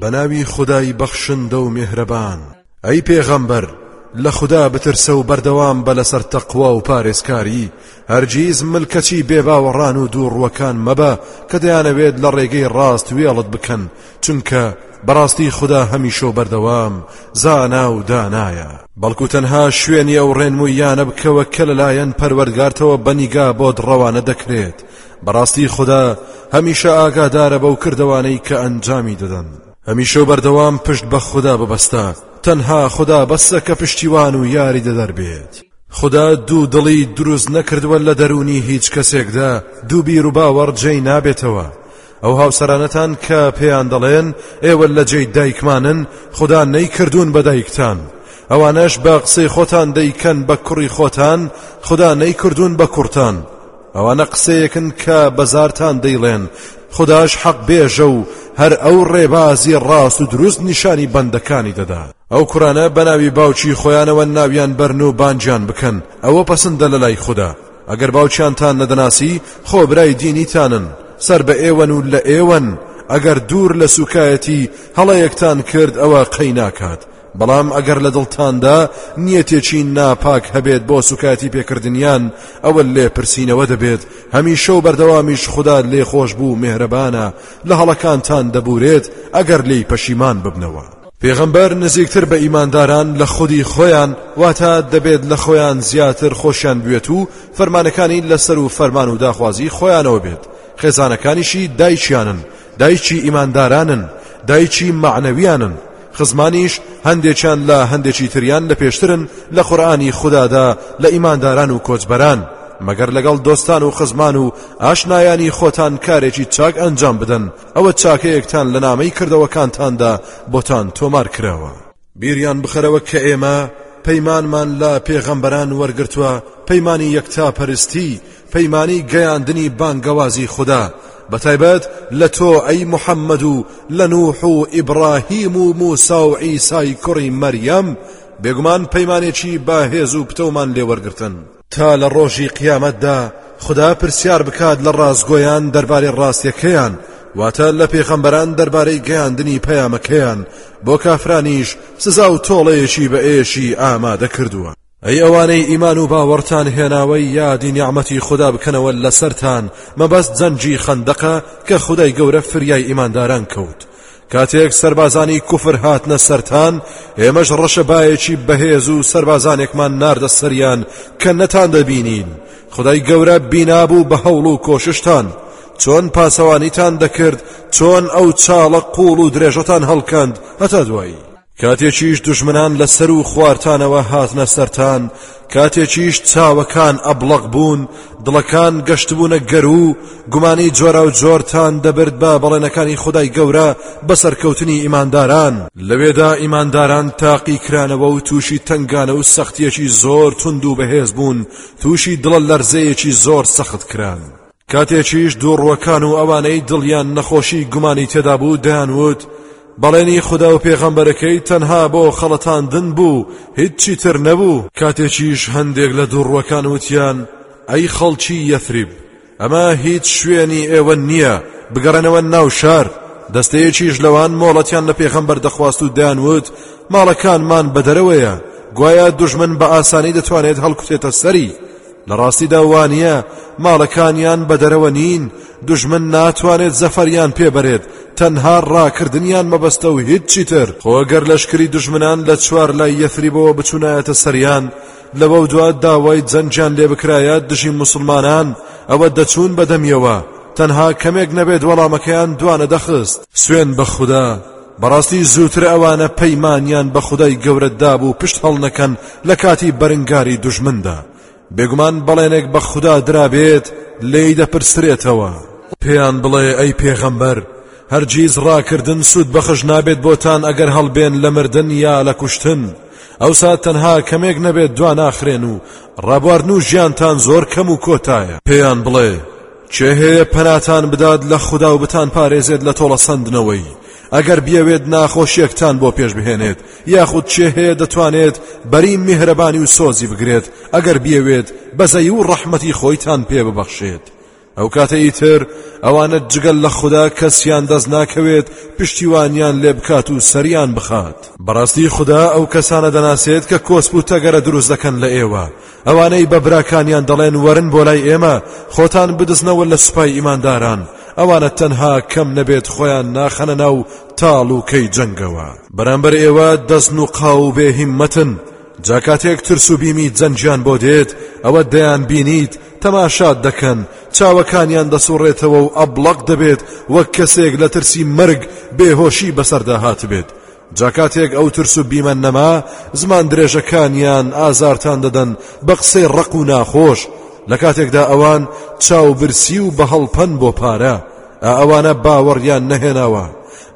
بەناوی خودای بەخشندە و مێهرەبان. ئەی پێغەمبەر لە خودا بترسە و بەردەوام بە لەسەر تەقوا و پارێزکاری، هەرگیز ملکەچی بێ باوەڕان و دووڕوەکان مەبە کە دەیانەوێت لە ڕێگەی ڕاست وێڵت بکەن، چونکە بەڕاستی خودا هەمیشە و بەردەوام زانا و دانایە. بەڵکو تەنها شوێنی ئەو ڕێنمووییانە بکەوە کە لەلایەن پەروەردگارتەوە بە نیگا بۆت ڕەوانە دەکرێت، بەڕاستی خودا هەمیشە ئاگادارە بەو کردەوانەی کە ئەنجامی دەدەن هەمیشە و بەردەوام پشت بە خودا ببەستە تەنها خودا بەسە کە پشتیوان و یاری دەدەر بێت خدا دوو دڵی دروست نەکردووە لە دەرونی هیچ کەسێکدا دوو بیر و باوەڕ جێی نابێتەوە ئەو هاوسەرانەتان کە پێیان دەڵێن ئێوە لە جێی دایکمانن خدا نەیکردوون بە دایکتان ئەوانەش بە قسەی خۆتان دەیکەن بە کوڕی خۆتان خدا نەیکردوون بە کوڕتان ئەوانە قسەیەکن کە بە زارتان دەیڵێن خوداش حەق بێژە و هەر ئەو ڕێبازی ڕاست و دروست نیشانی بەندەکانی دەدا ئەو کورانە بەناوی باوکی خۆیانەوە ناویان بەرن و بانجیان بکەن ئەوە پەسندە لە لای خوددا ئەگەر باوکیانتان نەدەناسی خۆ برای دینیتانن سەر بە ئێوەن و لە ئێوەن ئەگەر دوور لە سوکایەتی هەڵەیەکتان کرد ئەوە قەی ناکات بەڵام ئەگەر لە دڵتاندا نیەتێکی ناپاک هەبێت بۆ سوکایەتی پێکردنیان ئەوە لێ پرسینەوە دەبێت هەمیشە و بەردەوامیش خوددا لێ خۆش بوو مهرەبانە لە هەڵەکانتان دەبورێت ئەگەر لێی پەشیمان ببنەوە پێغەمبەر نزیکتر بە ئیمانداران لە خودی خۆیان واتە دەبێت لە خۆیان زیاتر خۆشیان بوێت و فەرمانەکانی لەسەر و فەرمان و داخوازی خۆیانەوە بێت خێزانەکانیشی دایکیانن دایکی ئیماندارانن، دایکی مەعنەویانن، خزمانیش هەندێکیان لە هەندێکی تریان لە پێشترن لە قورئانی خودادا لە ئیمانداران و کۆچبەران، مەگەر لەگەڵ دۆستان و خزمان و ئاشنایانی خۆتان کارێکی چاک ئەنجام بدەن ئەوە چاکەیەکتان لە نامەی کردەوەکانتاندا بۆتان تۆمار کراوە. بیریان بخەرەوە کە ئێمە پەیمانمان لە پێغەمبەران وەرگرتووە پەیمانی یەکتا پەرستی پەیمانی گەیاندنی بانگەوازی خوددا بەتایبەت لە تۆ ئەی محەممەد و لە نوح و ئیبراهیم و موسا و عیسای کوڕی مەریەم بێگومان پەیمانێکی باهێز و پتەومان لێوەرگتن تا لە ڕۆژی قیامەتدا خدا پرسیار بکات لە ڕاستگۆیان دەربارەی ڕاستیەکەیان واتە لە پێخەمبەران دەربارەی گەیاندنی پەیامەکەیان بۆ کافرانیش سزا و تۆڵەیەکی بە ئێشی ئامادە کردووە ئەی ئەوانەی ئیمان و باوەڕتان هێناوەی یادی نیعمەتی خدا بکەنەوە لەسەرتان مەبەست جەنگی خەندەقە کە خدای گەورە فریای ئیمانداران کەوت کاتێک سەربازانی کوفر هاتنە سەرتان ئێمەش ڕەشەبایەکی بەهێز و سەربازانێکمان ناردە سەریان کە نەتان دەبینین خدای گەورە بینابوو بە هەوڵ و کۆششتان چۆن پاسەوانیتان دەکرد چۆن ئەو چاڵە قوڵ و درێژەتان هەڵکەند هەتا دوایی کاتێکیش دژمنان لە سەر و خوارتانەوە هاتنە سەرتان کاتێکیش چاوەکان ئەبڵەق بوون دڵەکان گەشتبوونە گەر و گومانی جۆرا و جۆرتان دەبرد بە بەڵێنەکانی خدای گەورە بە سەرکەوتنی ئیمانداران لەوێدا ئیمانداران تاقی کرانەوە و تووشی تنگانە و سەختیەکی زۆر تونند و بەهێز بوون تووشی دڵە لەرزەیەکی زۆر سەخت کران. کاتێکیش دووڕوەکان و ئەوانەی دڵیان نەخۆشی گومانی تێدا بوو دەیان وت بەڵێنی خدا و پێغەمبەرەکەی تەنها بۆ خەڵەتاندن بوو هیچی تر نەبوو کاتێکیش هەندێک لە دووڕوەکان وتیان ئەی خەڵکی یەثریب ئەمە هیچ شوێنی ئێوە نییە بگەڕێنەوە ناو شار دەستەیەکیش لەوان مۆڵەتیان لە پێغەمبەر دەخواست و دەیان وت ماڵەکانمان بەدەرەوەیە گوایە دژمن بە ئاسانی دەتوانێت هەڵکوتێتە سەری لەڕاستیدا وانیە ماڵەکانیان بەدەرەوە نین دژمن ناتوانێت زەفەریان پێبەرێت تەنها ڕاکردنیان مەبەستە و هیچی تر خۆگەر لەشکری دژمنان لە چوار لای یەثریبەوە بچوونایەتە سەریان لەوە دوا داوای جەنجان لێ بکرایە دژی مسلمانان ئەوە دەچوون بەدەمیەوە تەنها کەمێک نەبێت وەڵامەکەیان دوانە دەخست سوێن بە خوددا بەڕاستی زووتر ئەوانە پەیمانیان بە خودای گەورە دابوو پشت هەڵنەکەن لە کاتی بەرنگاری دوژمندا بێگومان بەڵێنێک بە خوددا درابێت لێی دەپرسرێتەوە پێیان بڵێ ئەی پێغەمبەر هەرگیز ڕاکردن سوود بەخش نابێت بۆتان ئەگەر هەڵبێن لە مردن یا لە کوشتن ئەوسا تەنها کەمێک نەبێت دواناخرێن و ڕابواردن و ژیانتان زۆر کەم و کۆتایە پێیان بڵێ کێ هەیە پەناتان بدات لە خودا و بتان پارێزێت لە تۆڵە سەندنەوەی ئەگەر بیەوێت ناخۆشیەکتان بۆ پێش بهێنێت یاخود چێ هەیە دەتوانێت بەری میهرەبانی و سۆزی بگرێت ئەگەر بیەوێت بەزەی و ڕەحمەتی خۆیتان پێ ببەخشێت ئەو کاتە ئیتر ئەوانە جگەل لە خوددا کەسیان دەست ناکەوێت پشتیوانیان لێ بکات و سەریان بخات بەڕاستی خوددا ئەو کەسانە دەناسێت کە کۆسپ و تەگەرە دروست دەکەن لە ئێوە ئەوانەی بە براکانیان دەڵێن وەرن بۆ لای ئێمە خۆتان بدزنەوە لە سوپای ئیمانداران ئەوانە تەنها کەم نەبێت خۆیان ناخەنە ناو تاڵوکەی جەنگەوە بەرامبەر ئێوە دەزن و قاو و بێ هیممەتن جا کاتێک ترس و بیمی جەنگیان بۆ دێت ئەوە دەیان بینیت تەماشات دەکەن چاوەکانیان دەسوڕێتەوە و ئەبڵەق دەبێت وەک کەسێک لە ترسی مەرگ بێهۆشی بەسەردا هاتبێت جا کاتێک ئەو ترس و بیمە نەما زمان درێژەکانیان ئازارتان دەدەن بە قسەی ڕق و ناخۆش لە کاتێکدا ئەوان چاوبرسی و بە هەڵپەن بۆ پارە ئەوانە باوەڕیان نەهێناوە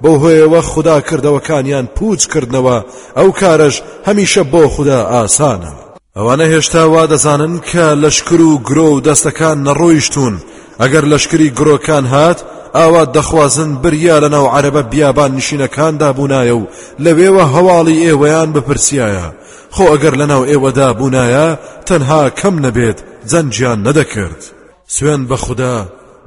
بۆ هۆیەوە خوددا کردەوەکانیان پوچ کردنەوە ئەو کارەش هەمیشە بۆ خوددا ئاسانە ئەوانە هێشتا وا دەزانن کە لەشکر و گرۆ و دەستەکان نەڕۆیشتون ئەگەر لەشکری گرۆکان هات ئاوات دەخوازن بریا لەناو عەرەبە بیابان نشینەکاندا بوونایە و لەوێوە هەواڵی ئێوەیان بپرسیایە خۆ ئەگەر لەناو ئێوەدا بوونایە تەنها کەم نەبێت جەنجیان نەدەکرد سوێن بە خودا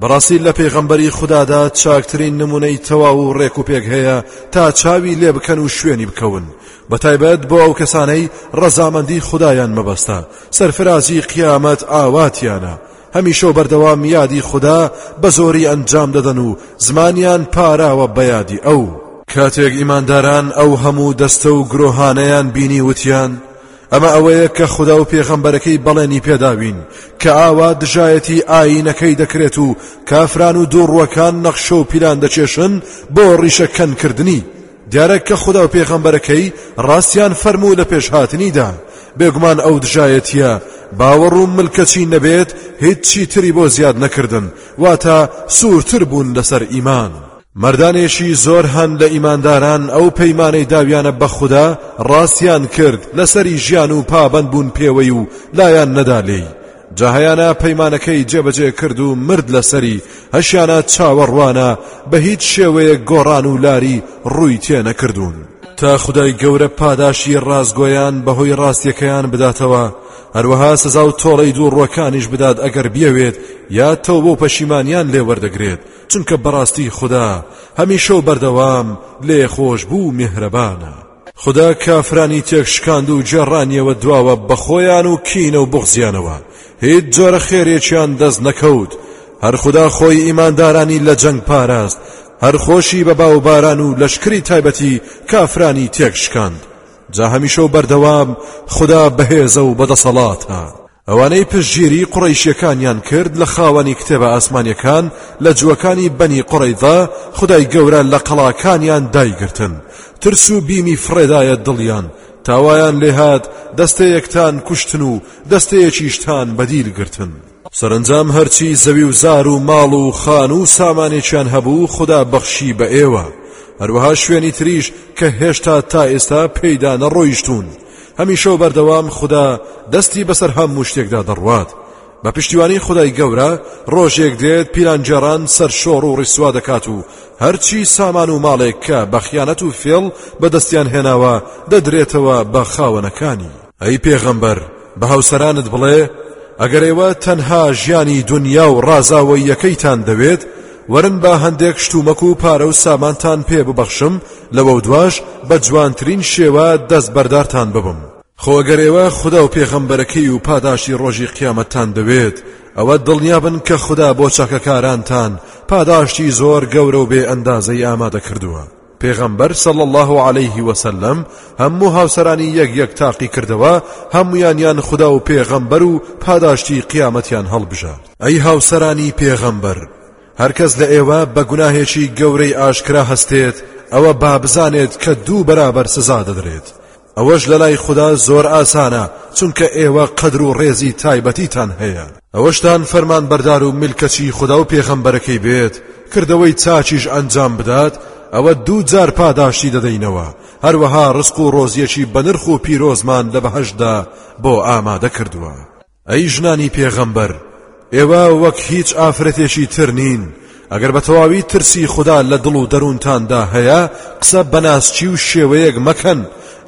بەڕاستی لە پێغەمبەری خوددادا چاکترین نمونەی تەواو و ڕێک و پێک هەیە تا چاوی لێ بکەن و شوێنی بکەون بە تایبەت بۆ ئەو کەسانەی ڕەزامەندی خدایان مەبەستە سەرفرازی قیامەت ئاواتیانە هەمیشە و بەردەوام یادی خودا بە زۆری ئەنجام دەدەن و زمانیان پاراوە بە یادی ئەو. کاتێک ئیمانداران ئەو هەموو دەستە و گرۆهانەیان بینی وتیان، ئەمە ئەوەیە کە خودا و پێغەمبەرەکەی بەڵێنی پێداوین کە ئاوا دژایەتی ئایینەکەی دەکرێت و کافران و دووڕووەکان نەخشە و پیلان دەکێشن بۆ ڕیشە کەنکردنی. دیارە کە خودا و پێغەمبەرەکەی ڕاستیان فەرموو لە پێش هاتنیدا بێگومان ئەو دژایەتیە باوەڕ و ملکەچی نەبێت هیچی تری بۆ زیاد نەکردن واتە سوورتر بوون لەسەر ئیمان مردانێکی زۆر هەن لە ئیمانداران ئەو پەیمانەی داویانە بە خوددا ڕاستیان کرد لەسەری ژیان و پابەند بوون پێوەی و لایان نەدا لێی جا هەیانە پەیمانەکەی جێبەجێ کرد و مرد لەسەری هەشیانە چاوەڕوانە بە هیچ شێوەیەک گۆڕان و لاری ڕووی تێ نەکردوون تا خدای گەورە پاداشی ڕاستگۆیان بەهۆی ڕاستیەکەیان بداتەوە هەروەها سزا و تۆڵەی دوو ڕۆکانیش بدات ئەگەر بیەوێت یا تەوبە و پەشیمانیان لێ وەردەگرێت چونکە بەڕاستی خدا هەمیشە و بەردەوام لێ خۆش بوو میهرەبانە خودا کافرانی تێک شکاند و گێڕانیەوە دواوە بە خۆیان و کینە و بغزیانەوە هیچ جۆرە خێرێکیان دەست نەکەوت هەر خودا خۆی ئیماندارانی لە جەنگ پاراست هەر خۆشی بە باوباران و لەشکری تایبەتی کافرانی تێک شکاند جا هەمیشە و بەردەوام خودا بەهێزە و بەدەسەڵاتە ئەوانەی پشتگیری قوڕەیشیەکانیان کرد لە خاوەنی کتێبە ئاسمانیەکان لە جووەکانی بەنی قوڕەیضە خودای گەورە لە قەڵاکانیان دایگرتن ترس و بیمی فڕێدایە دڵیان تاوایان لێهات دەستەیەکتان کوشتن و دەستەیەکیشتان بەدیل گرتن سەرنجام هەرچی زەوی و زار و ماڵ و خان و سامانێکیان هەبوو خدا بەخشی بە ئێوە هەروەها شوێنی تریش کە هێشتا تا ئێستا پێیدا نەڕۆیشتون هەمیشە و بەردەوام خودا دەستی بەسەر هەموو شتێکدا دەڕوات بە پشتیوانی خدای گەورە ڕۆژێک دێت پیلانگێڕان سەرشۆڕ و ڕیسوا دەکات و هەرچی سامان و ماڵێک کە بە خیانەت و فێڵ بەدەستیان هێناوە دەدرێتەوە بە خاوەنەکانی ئەی پێغەمبەر بە هاوسەرانت بڵێ ئەگەر ئێوە تەنها ژیانی دنیا و ڕازاوەیەکەیتان دەوێت وەرن با هەندێک شتومەک و پارە و سامانتان پێ ببەخشم، لەوەو دواش بە جوانترین شێوە دەست بەردارتان ببم. خۆ گەر ئێوە خودا و پێغەمبەرەکەی و پاداشتی ڕۆژی قیامەتتان دەوێت، ئەوە دڵنیا بن کە خودا بۆ چاکەکارانتان پاداشتی زۆر گەورە و بێ ئەندازەی ئامادە کردووە. پێغەمبەر صلی اللە علیه وسلم هەموو هاوسەرانی یەک یەک تاقی کردەوە هەموویانیان خودا و پێغەمبەر و پاداشتی قیامەتیان هەڵبژارد ئەی هاوسەرانی پێغەمبەر هەرکەس لە ئێوە بە گوناهێکی گەورەی ئاشکرا هەستێت ئەوە با بزانێت کە دوو بەرابەر سزا دەدرێت ئەوەش لەلای خودا زۆر ئاسانە چونکە ئێوە قەدر و ڕێزی تایبەتیتان هەیە. ئەوەشتان فەرمانبەردار و میلکەچی خودا و پێغەمبەرەکەی بێت، کردەوەی چاکیش ئەنجام بدات، ئەوە دوو جار پاداشتی دەدەینەوە، هەروەها ڕزق و ڕۆزییەکی بەنرخ و پیرۆزمان لە بەهەشتدا بۆ ئامادە کردووە. ئەی ژنانی پێغەمبەر ئێوە وەک هیچ ئافرەتێکی تر نین ئەگەر بە تەواوی ترسی خوددا لە دڵ و دەروونتاندا هەیە قسە بەناسچی و شێوەیەک مەکەن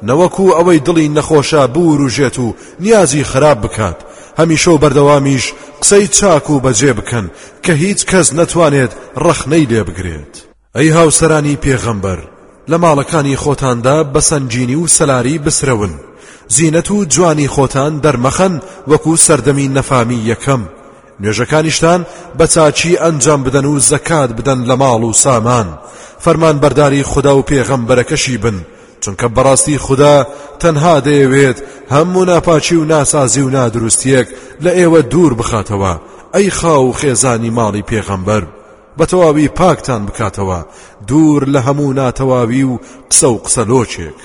نەوەکو ئەوەی دڵی نەخۆشە بوروژێت و نیازی خراپ بکات هەمیشە و بەردەوامیش قسەی چاک و بەجێ بکەن کە هیچ کەس نەتوانێت ڕەخنەی لێ بگرێت. ئەی هاوسەرانی پێغەمبەر لە ماڵەکانی خۆتاندا بە سەنگینی و سەلاری بسرەون، زینەت و جوانی خۆتان دەرمەخەن وەکو سەردەمی نەفامی یەکەم، نوێژەکانیشتان بە چاکی ئەنجام بدەن و زەکات بدەن لە ماڵ و سامان، فەرمانبەرداری خودا و پێغەمبەرەکەشی بن، چونکە بەڕاستی خودا تەنها دەیەوێت هەموو ناپاکی و ناسازی و نادروستییەک لە ئێوە دوور بخاتەوە، ئەی خاو و خێزانی ماڵی پێغەمبەر. بەتەواوی پاکتان بکاتەوە دوور لە هەموو ناتەواوی و قسە و قسە لۆچێک.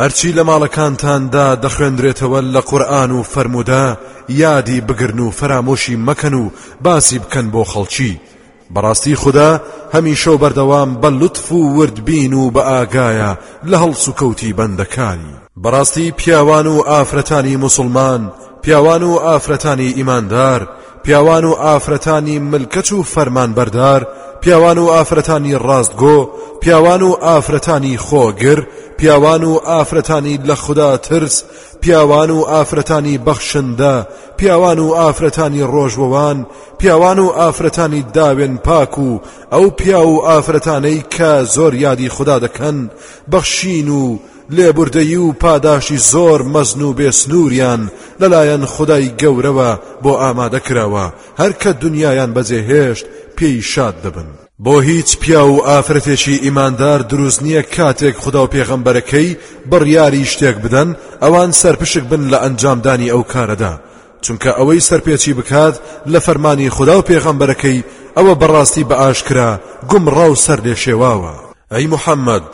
هەرچی لە ماڵەکانتاندا دەخوێندرێتەوە لە قورئان و فەرموودە یادی بگرن و فەرامۆشی مەکەن و باسی بکەن بۆ خەڵکی، بەڕاستی خودا هەمیشە و بەردەوام بە لوتف و وردبین و بە ئاگایە لە هەڵسوکەوتی بەندەکانی. بەڕاستی پیاوان و ئافرەتانی موسڵمان، پیاوان و ئافرەتانی ئیماندار، پیاوان و ئافرەتانی ملکەچ و فەرمانبەردار پیاوان و ئافرەتانی ڕاستگۆ پیاوان و ئافرەتانی خۆگر پیاوان و ئافرەتانی لە خوددا ترس پیاوان و ئافرەتانی بەخشندە پیاوان و ئافرەتانی ڕۆژوەوان پیاوان و ئافرەتانی داوێن پاک و ئەو پیا و ئافرەتانەی کە زۆر یادی خوددا دەکەن بەخشین و لێبوردەیی و پاداشی زۆر مەزن و بێ سنووریان لەلایەن خودای گەورەوە بۆ ئامادە کراوە، هەر کە دونیایان بەجێ هێشت پێی شاد دەبن. بۆ هیچ پیاو و ئافرەتێکی ئیماندار دروست نییە کاتێک خودا و پێغەمبەرەکەی بڕیاری شتێک بدەن ئەوان سەرپشک بن لە ئەنجامدانی ئەو کارەدا، چونکە ئەوەی سەرپێچی بکات لە فەرمانی خودا و پێغەمبەرەکەی ئەوە بەڕاستی بە ئاشکرا گومڕا و سەر لێ شێواوە ئەی محەممەد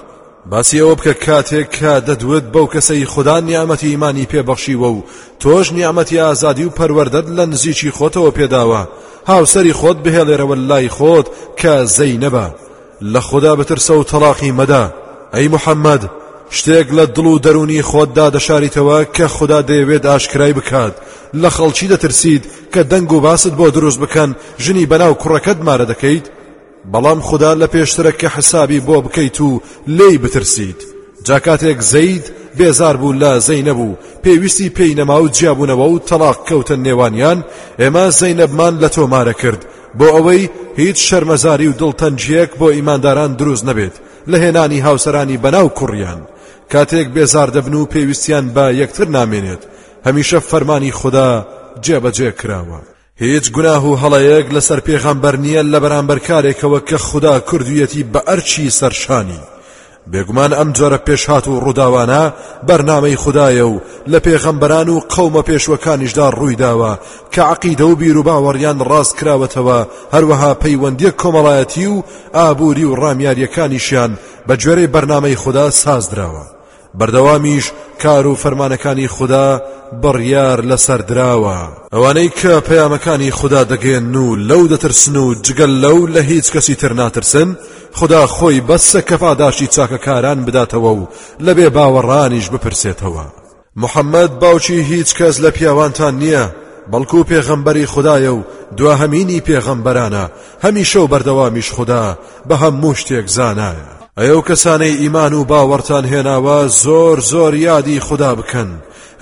باسی ئەوە بکە کاتێک کە دەدوت بەو کەسەی خدا نیامەتی ئیمانی پێبەخشیوە و تۆش نیامەتی ئازادی و پەروەردەت لە نزیکی خۆتەوە پێداوە هاوسەری خۆت بهێڵێرەوە لای خۆت کە زەینەبە لە خودا بترسە و تەڵاقی مەدە ئەی محەممەد شتێک لە دڵ و دەروونی خۆتدا دەشاریتەوە کە خدا دەیەوێت ئاشکرای بکات لە خەڵکی دەترسیت کە دەنگ و باست بۆ دروست بکەن ژنی بەناو کوڕەکەت مارە دەکەیت بەڵام خدا لە پێشترە کە حسابی بۆ بکەیت و لێی بترسیت جاکاتێک زەید بێزار بوو لە زەینە بوو پێویستی پێی نەما و جیابوونەوە و تەلاق کەوتن نێوانیان ئێمە زەینەبمان لە تۆمارە کرد بۆ ئەوەی هیچ شەرمەزاری و دڵتەنجیەک بۆ ئیمانداران دروست نەبێت لە هێنانی هاوسەرانی بەناو کوڕیان کاتێک بێزار دەبن و پێویستیان بە یەکتر نامێنێت هەمیشە فەرمانی خوددا جێبەجێ کراوە هیچ گوناه و هەڵەیەک لەسەر پێغەمبەر نییە لە بەرامبەر کارێکەوە کە خوددا کردویەتی بە ئەرچی سەرشانی بێگومان ئەم جۆرە پێشهات و ڕووداوانە بەرنامەی خودایە و لە پێغەمبەران و قەومە پێشوەکانیشدا ڕوویداوە کە عقیدە و بیر و باوەڕیان ڕاست کراوەتەوە هەروەها پەیوەندیە کۆمەڵایەتی و ئابووری و ڕامیاریەکانیشیان بە گوێرەی بەرنامەی خوددا سازدراوە بەردەوامیش کار و فەرمانەکانی خوددا بڕیار لەسەر دراوە ئەوانەی کە پەیامەکانی خوددا دەگەن و لەو دەترسن و جگەل لەو لە هیچ کەسی تر ناترسن خودا خۆی بەسە کە پاداشتی چاکەکاران بداتەوە و لە بێ باوەڕانیش بپرسێتەوە محەممەد باوکی هیچ کەس لە پیاوانتان نییە بەڵکو و پێغەمبەری خدایە و دواهەمینی پێغەمبەرانە هەمیشە و بەردەوامیش خوددا بە هەموو شتێک زانایە ئەو کەسانەی ئیمان و باوەڕتان هێناوە زۆر زۆر یادی خوددا بکەن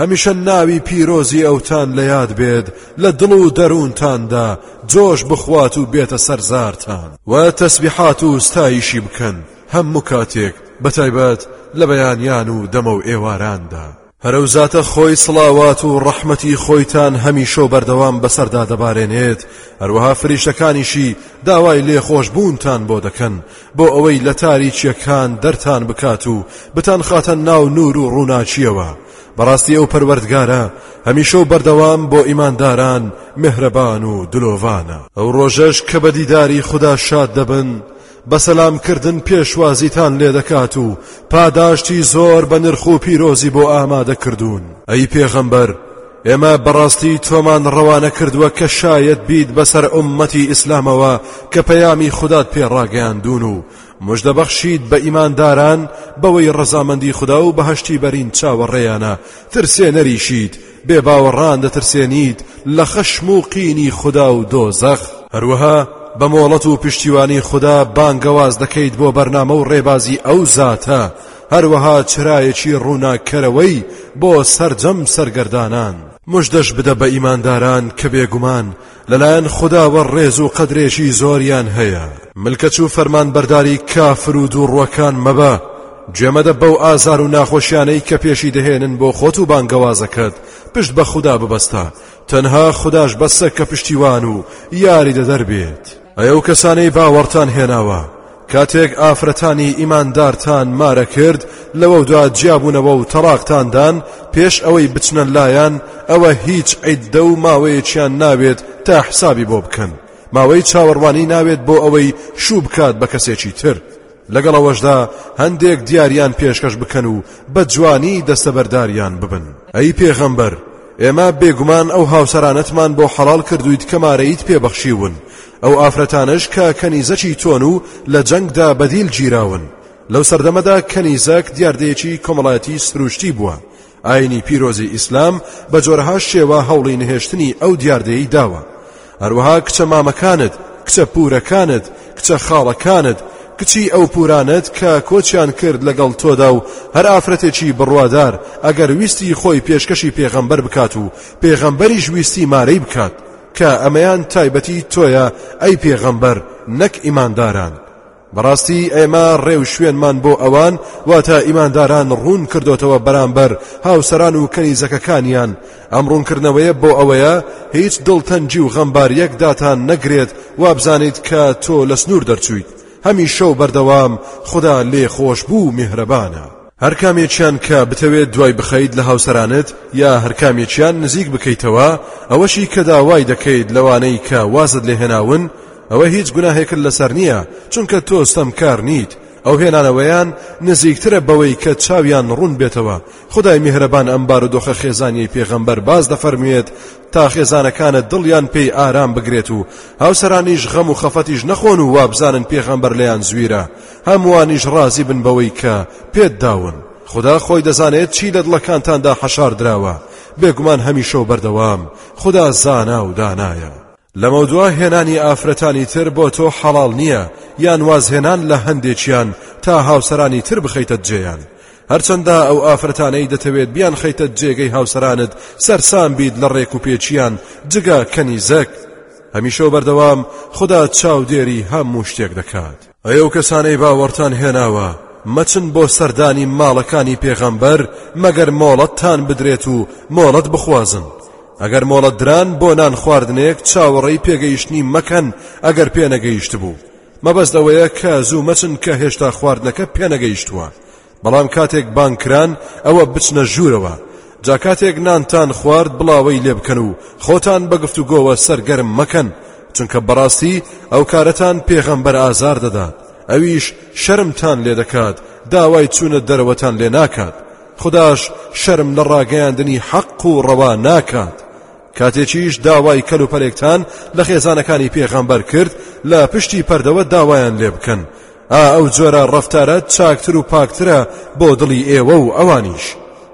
هەمیشە ناوی پیرۆزی ئەوتان لە یاد بێت لە دڵ و دەروونتاندا جۆش بخوات و بێتە سەر زارتان و تەسبیحات و ستایشی بکەن هەموو کاتێک بەتایبەت لە بەیانیان و دەمە و ئێواراندا. هەر ئەو زاتە خۆی سڵاوات و ڕەحمەتی خۆیتان هەمیشە و بەردەوام بەسەردا دەبارێنێت، هەروەها فریشتەکانیشی داوای لێخۆشبوونتان بۆ دەکەن، بۆ ئەوەی لە تاریکییەکان دەرتان بکات و بتانخاتە ناو نوور و ڕووناکییەوە، بەڕاستی ئەو پەروەردگارە هەمیشە و بەردەوام بۆ ئیمانداران میهرەبان و دلۆڤانە. ئەو ڕۆژەش کە بە دیداری خودا شاد دەبن، بە سەلام کردن پێشوازیتان لێ دەکات و پاداشتی زۆر بە نرخ و پیرۆزی بۆ ئامادە کردوون. ئەی پێغەمبەر! ئێمە بەڕاستی تۆمان ڕەوانە کردووە کە شایەت بیت بەسەر ئومەتی ئیسلامەوە کە پەیامی خودات پێ ڕاگەیاندون و مژدەبەخشیت بە ئیمانداران بەوەی ڕەزامەندی خدا و بەهشتی بەرین چاوەڕێیانە ترسێ نەریشیت بێ باوەڕان دەترسێنیت لە خەشم و قینی خدا و دۆزەخ هەروەها بە مۆڵەت و پشتیوانی خدا بانگەواز دەکەیت بۆ بەرنامە و ڕێبازی ئەو زاتە هەروەها چرایەکی ڕووناککەرەوەی بۆ سەرجەم سەرگەردانان. مژدەش بدە بە ئیمانداران کە بێگومان لەلایەن خوداوە ڕێز و قەدرێکی زۆریان هەیە. ملکەچ و فەرمانبەرداری کافر و دووڕووەکان مەبە، گوێ مەدە بەو ئازار و ناخۆشیانەی کە پێشی دەهێنن بۆ خۆت و بانگەوازەکەت پشت بە خودا ببەستە، تەنها خوداش بەسە کە پشتیوان و یاریدەدەر بێت. ئەی ئەو کەسانەی باوەڕتان هێناوە کاتێک ئافرەتانی ئیماندارتان مارە کرد لەوەودا جیابوونەوە و تەڕاقتاندان پێش ئەوەی بچنە لایەن ئەوە هیچ عیددە و ماوەیەکیان ناوێت تا حسابی بۆ بکەن ماوەی چاوەڕوانی ناوێت بۆ ئەوەی شوو بکات بە کەسێکی تر لەگەڵ ئەوەشدا هەندێک دیاریان پێشکەش بکەن و بە جوانی دەستەبەرداریان ببن ئەی پێغەمبەر ئێمە بێگومان ئەو هاوسەرانەتمان بۆ حەڵال کردویت کە مارەیت پێبەخشیون ئەو ئافرەتانەش کە کەنیزەکی تۆن و لە جەنگدا بەدیل گیراون لەو سەردەمەدا کەنیزەک دیاردەیەکی کۆمەڵایەتی سروشتی بووە ئاینی پیرۆزی ئیسلام بە جۆرەها شێوە هەوڵی نهێشتنی ئەو دیاردەی داوە هەروەها کچە مامەکانت کچە پورەکانت کچە خاڵەکانت کچی ئەو پورانت کە کۆچیان کرد لەگەڵ تۆدا و هەر ئافرەتێکی بڕوادار ئەگەر ویستی خۆی پێشکەشی پێغەمبەر بکات و پێغەمبەریش ویستی مارەی بکات کە ئەمەیان تایبەتی تۆیە ئەی پێغەمبەر نەک ئیمانداران بەڕاستی ئێمە ڕێوشوێنمان بۆ ئەوان واتە ئیمانداران ڕوون کردوتەوە بەرامبەر هاوسەران و کەنیزەکەکانیان ئەم ڕوونکردنەوەیە بۆ ئەوەیە هیچ دڵتەنجی و غەمباریەک داتان نەگرێت وابزانیت کە تۆ لە سنوور دەرچوویت هەمیشە و بەردەوام خدا لێ خۆش بوو میهرەبانە هەر کامێکیان کە بتەوێت دوای بخەیت لە هاوسەرانت یا هەر کامێکیان نزیک بکەیتەوە ئەوەشی کە داوای دەکەیت لەوانەی کە وازت لێ هێناون ئەوە هیچ گوناهێکت لەسەر نییە چونکە تۆ ستەمکار نیت ئەو هێنانەوەیان نزیکترە بەوەی کە چاویان ڕوون بێتەوە خدای میهرەبان ئەم بارودۆخە خێزانیەی پێغەمبەر باز دەفەرموێت تا خێزانەکانە دڵیان پێی ئارام بگرێت و هاوسەرانیش غەم و خەفەتیش نەخۆن و وابزانن پێغەمبەر لەیان زویرە هەمووانیش ڕازی بن بەوەی کە پێت داون خدا خۆی دەزانێت چی لە دڵەکانتاندا حەشار دراوە بێگومان هەمیشە و بەردەوام خدا زانا و دانایە لەمە دوا هێنانی ئافرەتانی تر بۆ تۆ حەڵال نییە یان وازهێنان لە هەندێکیان تا هاوسەرانی تر بخەیتە جێیان هەرچەندە ئەو ئافرەتانەی دەتەوێت بیان خەیتە جێگەی هاوسەرانت سەرسان بیت لە ڕێک و پێچیان جگە کەنیزەک هەمیشە و بەردەوام خدا چاودێری هەموو شتێک دەکات ئەی ئەو کەسانەی باوەڕتان هێناوە مەچن بۆ سەردانی ماڵەکانی پێغەمبەر مەگەر مۆڵەتتان بدرێت و مۆڵەت بخوازن ئەگەر مۆڵەت دران بۆ نان خواردنێک چاوەڕێی پێگەیشتنی مەکەن ئەگەر پێنەگەیشت بوو مەبەست ئەوەیە کە زوو مەچن کە هێشتا خواردنەکە پێنەگەیشتووە بەڵام کاتێک بانگ کران ئەوە بچنە ژوورەوە جا کاتێک نانتان خوارد بڵاوەی لێ بکەن و خۆتان بە گفتوگۆوە سەرگەرم مەکەن چونکە بەڕاستی ئەو کارەتان پێغەمبەر ئازار دەدات ئەویش شەرمتان لێ دەکات داوای چوونە دەرەوەتان لێ ناکات خداش شەرم لە ڕاگەیاندنی حەق و ڕەوا ناکات کاتێکیش داوای کەل و پەلێکتان لە خێزانەکانی پێغەمبەر کرد لە پشتی پەردەوە داوایان لێ بکەن ئا ئەو جۆرە ڕەفتارە چاکتر و پاکترە بۆ دڵی ئێوە و ئەوانیش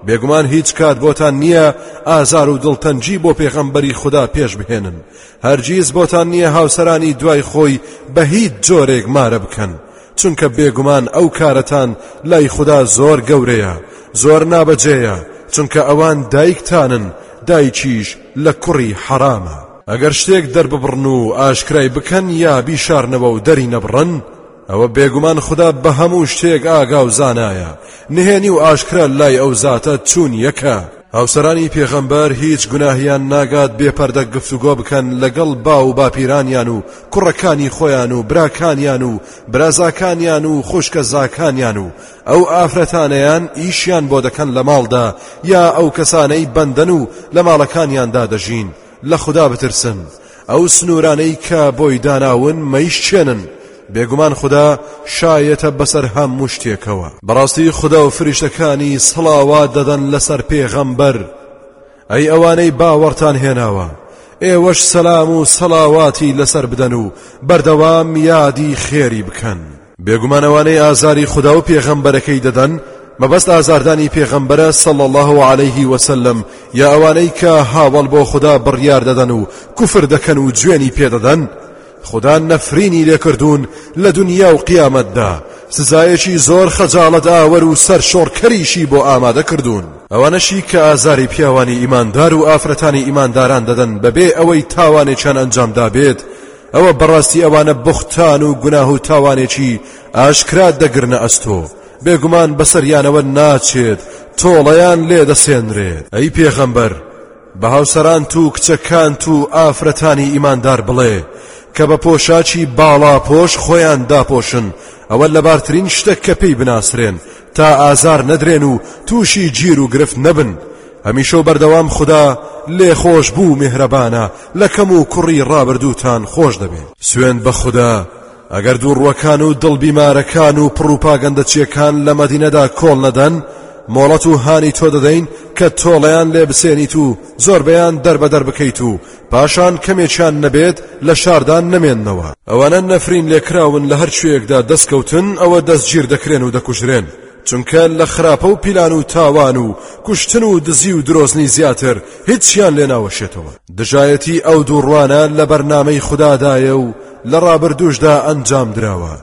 بێگومان هیچ کات بۆتان نییە ئازار و دڵتەنجی بۆ پێغەمبەری خوددا پێش بهێنن هەرگیز بۆتان نییە هاوسەرانی دوای خۆی بە هیچ جۆرێک مارە بکەن چونکە بێگومان ئەو کارەتان لای خوددا زۆر گەورەیە زۆر نابەجێیە چونکە ئەوان دایکتانن دایکیش لە کوڕی حەرامە ئەگەر شتێک دەرببڕن و ئاشکرای بکەن یا بیشارنەوە و دەری نەبڕن ئەوە بێگومان خدا بە هەموو شتێک ئاگا و زانایە نهێنی و ئاشکرا لای ئەو زاتە چوون یەکە هاوسەرانی پێغەمبەر هیچ گوناهیان ناگات بێپەردە گفتوگۆ بکەن لەگەڵ با و باپیرانیان و کوڕەکانی خۆیان و براکانیان و برازاکانیان و خوشکە زاکانیان و ئەو ئافرەتانەیان ئیشیان بۆ دەکەن لە ماڵدا یا ئەو کەسانەی بەندەن و لە ماڵەکانیاندا دەژین لە خودا بترسن ئەو سنوورانەی کە بۆی داناون مەیشچێنن بێگومان خودا شایەتە بەسەر هەموو شتێکەوە بەڕاستی خودا و فریشتەکانی سڵاوا دەدەن لەسەر پێغەمبەر ئەی ئەوانەی باوەڕتان هێناوە ئێوەش سەلام و سەڵاواتی لەسەر بدەن و بەردەوام یادی خێری بکەن. بێگومان ئەوانەی ئازاری خودا و پێغەمبەرەکەی دەدەن مەبەست ئازاردانی پێغەمبەرە صلی الله علیه وسلم یا ئەوانەی کە هاوڵ بۆ خدا بڕیار دەدەن و کوفر دەکەن و جوێنی پێدەدەن خدا نەفرینی لێکردوون لە دنیا و قیامەتدا سزایەکی زۆر خەجاڵەت ئاوەر و سەرشۆڕکەریشی بۆ ئامادە کردوون ئەوانەشی کە ئازاری پیاوانی ئیماندار و ئافرەتانی ئیمانداران دەدەن بەبێ ئەوەی تاوانێکیان ئەنجامدا بێت ئەوە بەڕاستی ئەوانە بوختان و گوناه و تاوانێکی ئاشکرا دەگرنە ئەستۆ بێگومان بەسەریانەوە ناچێت تۆڵەیان لێ دەسێنرێت ئەی پێغەمبەر بە هاوسەرانت و کچەکانت و ئافرەتانی ئیماندار بڵێ کە بە پۆشاچی باڵا پۆش خۆیان داپۆشن ئەوە لەبارترین شتە کە پێی بناسرێن تا ئازار نەدرێن و تووشی گیر و گرفت نەبن هەمیشە و بەردەوام خودا لێخۆشبوو و میهرەبانە لە کەم و کوڕی ڕابردووتان خۆش دەبێ. سوێند بە خودا ئەگەر دووڕووەکان و دڵ بیمارەکان و پڕوپاگەندەچییەکان لە مەدینەدا کۆڵ نەدەن، مۆڵەت و هانی تۆ دەدەین کە تۆڵەیان لێ بسێنیت و زۆربەیان دەربەدەر بکەیت و پاشان کەمێکیان نەبێت لە شاردا نەمێننەوە. ئەوانە نەفرین لێکراون لە هەر کوێیەکدا دەستکەوتن ئەوە دەستگیر دەکرێن و دەکوژرێن. چونکە لە خراپە و پیلان و تاوان و کوشتن و دزی و درۆزنی زیاتر هیچیان لێ ناوەشێتەوە. دژایەتی ئەو دووڕوانە لە بەرنامەی خودادایە و لە ڕابردووشدا ئەنجام دراوە.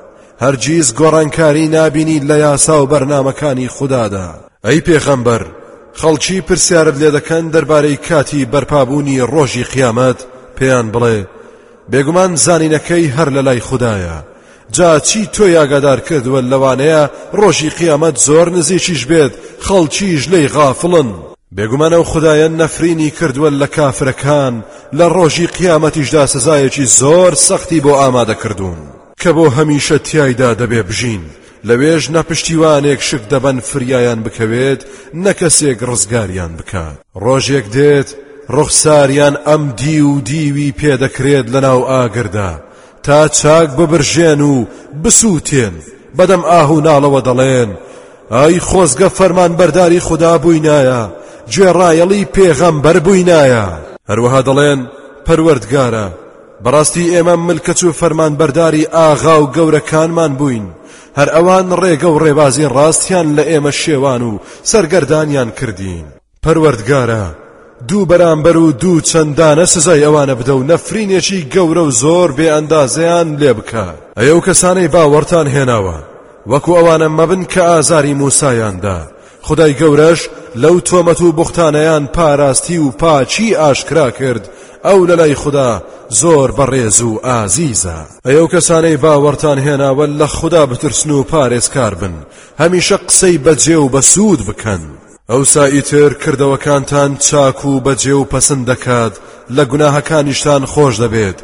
هەرگیز گۆڕانکاری نابینی لە یاسا و بەرنامەکانی خودادا. ئەی پێغەمبەر، خەڵکی پرسیارت لێ دەکەن دەربارەی کاتی بەرپابوونی ڕۆژی قیامەت، پێیان بڵێ، بێگومان زانینەکەی هەر لەلای خودایە. جا چی تۆی ئاگادار کردوە لەوانەیە ڕۆژی قیامەت زۆر نزیکیش بێت خەڵکیش لێی غافڵن بێگومان ئەو خودایە نەفرینی کردوە لە کافرەکان لە ڕۆژی قیامەتیشدا سزایەکی زۆر سەختی بۆ ئامادە کردوون کە بۆ هەمیشە تیایدا دەبێ بژین لەوێش نە پشتیوانێک شک دەبەن فریایان بکەوێت نە کەسێک ڕزگاریان بکات ڕۆژێک دێت ڕوخساریان ئەم دیو دیوی پێدەکرێت لەناو ئاگردا تا چاک ببرژێن و بسووتێن بەدەم ئاه و ناڵەوە دەڵێن ئای خۆزگە فەرمان بەرداری خوددا بووینایە گوێڕایەڵی پێغەمبەر بووینایە هەروەها دەڵێن پەروەردگارە بەڕاستی ئێمە ملکەچ و فەرمان بەرداری ئاغا و گەورەکانمان بووین هەر ئەوان ڕێگە و ڕێبازی ڕاستیان لە ئێمە شێوان و سەرگەردانیان کردین پەروەردگارا دوو بەرامبەر و دوو چەندانە سزای ئەوانە بدە و نەفرینێکی گەورە و زۆر بێ ئەندازەیان لێ بکە ئەی ئەو کەسانەی باوەڕتان هێناوە وەکو ئەوانە مەبن کە ئازاری موسایاندا خدای گەورەش لەو تۆمەت و بوختانەیان پاراستی و پاچی ئاشکرا کرد ئەو لە لای خدا زۆر بەڕێز و ئازیزە ئەو کەسانەی باوەڕتان هێناوە لە خدا بترسن و پارێزکار بن هەمیشە قسەی بەجێ و بەسوود بکەن. ئەوسا ئیتر کردەوەکانتان چاک و بەجێ و پەسند دەکات لە گوناهەکانیشتان خۆش دەبێت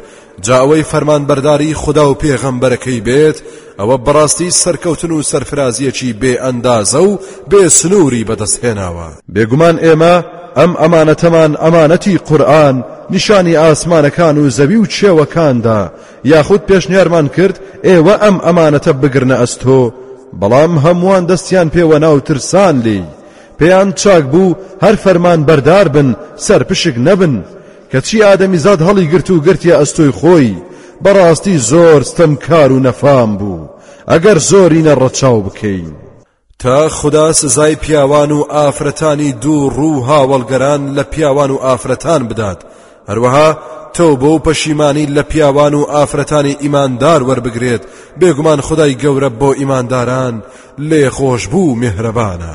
جا ئەوەی فەرمانبەرداری خودا و پێغەمبەرەکەی بێت ئەوە بەڕاستی سەرکەوتن و سەرفرازیەکی بێ ئەندازە و بێ سنووری بەدەستهێناوە بێگومان ئێمە ئەم ئەمانەتەمان ئەمانەتی قورآن نیشانی ئاسمانەکان و زەوی و چێوەکاندا یاخود پێشنیارمان کرد ئێوە ئەم ئەمانەتە بگرنە ئەستۆ بەڵام هەمووان دەستیان پێوە ناو ترسان لێی پێیان چاک بوو هەر فەرمان بەردار بن سەرپشک نەبن کەچی ئادەمیزاد هەڵی گرت و گرتیە ئەستۆی خۆی بەڕاستی زۆر ستەمکار و نەفام بوو ئەگەر زۆرینە ڕەچاو بکەین تا خودا سزای پیاوان و ئافرەتانی دوو ڕوو هاوەڵگەران لە پیاوان و ئافرەتان بدات هەروەها تەوبە و پەشیمانی لە پیاوان و ئافرەتانی ئیماندار وەربگرێت بێگومان خدای گەورە بۆ ئیمانداران لێ خۆش بوو مهرەبانە